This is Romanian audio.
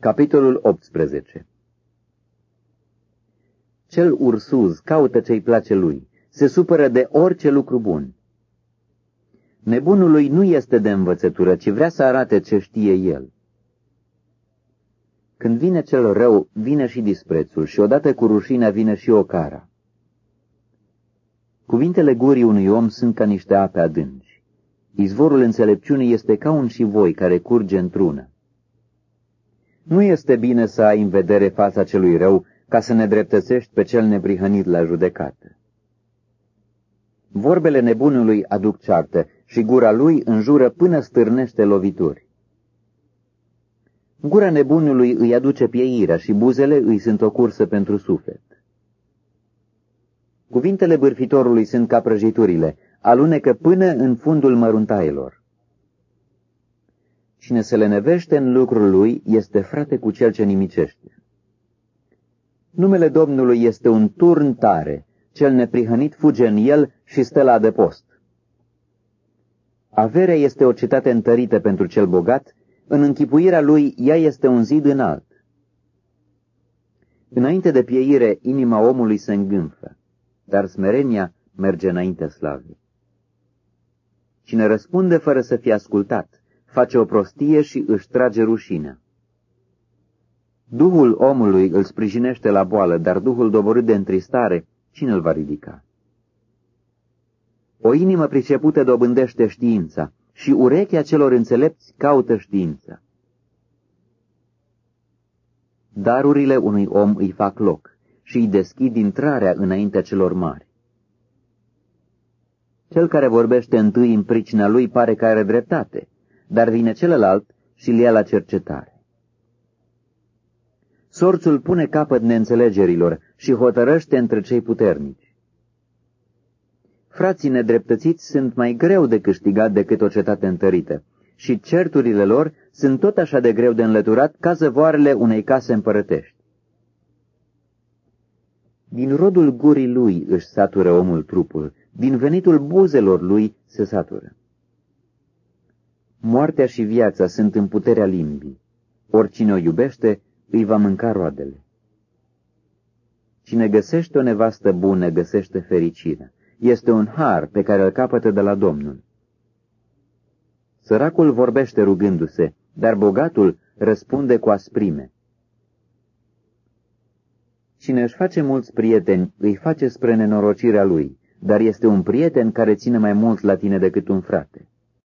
Capitolul 18 Cel ursuz caută ce-i place lui, se supără de orice lucru bun. Nebunului nu este de învățătură, ci vrea să arate ce știe el. Când vine cel rău, vine și disprețul și odată cu rușinea vine și ocara. Cuvintele gurii unui om sunt ca niște ape adânci. Izvorul înțelepciunii este ca un șivoi care curge într-una. Nu este bine să ai în vedere fața celui rău ca să ne dreptățești pe cel neprihănit la judecată. Vorbele nebunului aduc ceartă și gura lui înjură până stârnește lovituri. Gura nebunului îi aduce pieirea și buzele îi sunt o cursă pentru suflet. Cuvintele bârfitorului sunt ca prăjiturile, alunecă până în fundul măruntaielor. Cine se lenevește în lucrul lui este frate cu cel ce nimicește. Numele Domnului este un turn tare, cel neprihănit fuge în el și stă la adăpost. Averea este o cetate întărită pentru cel bogat, în închipuirea lui ea este un zid înalt. Înainte de pieire, inima omului se îngânfă, dar smerenia merge înainte slavei. Cine răspunde fără să fie ascultat, face o prostie și își trage rușinea. Duhul omului îl sprijinește la boală, dar Duhul doborât de întristare, cine îl va ridica? O inimă pricepută dobândește știința și urechea celor înțelepți caută știința. Darurile unui om îi fac loc și îi deschid intrarea înaintea celor mari. Cel care vorbește întâi în pricina lui pare că are dreptate, dar vine celălalt și îl ia la cercetare. Sorțul pune capăt neînțelegerilor și hotărăște între cei puternici. Frații nedreptățiți sunt mai greu de câștigat decât o cetate întărită și certurile lor sunt tot așa de greu de înlăturat ca zăvoarele unei case împărătești. Din rodul gurii lui își satură omul trupul, din venitul buzelor lui se satură. Moartea și viața sunt în puterea limbii. Oricine o iubește, îi va mânca roadele. Cine găsește o nevastă bună, găsește fericirea. Este un har pe care îl capătă de la Domnul. Săracul vorbește rugându-se, dar bogatul răspunde cu asprime. Cine își face mulți prieteni, îi face spre nenorocirea lui, dar este un prieten care ține mai mult la tine decât un frate.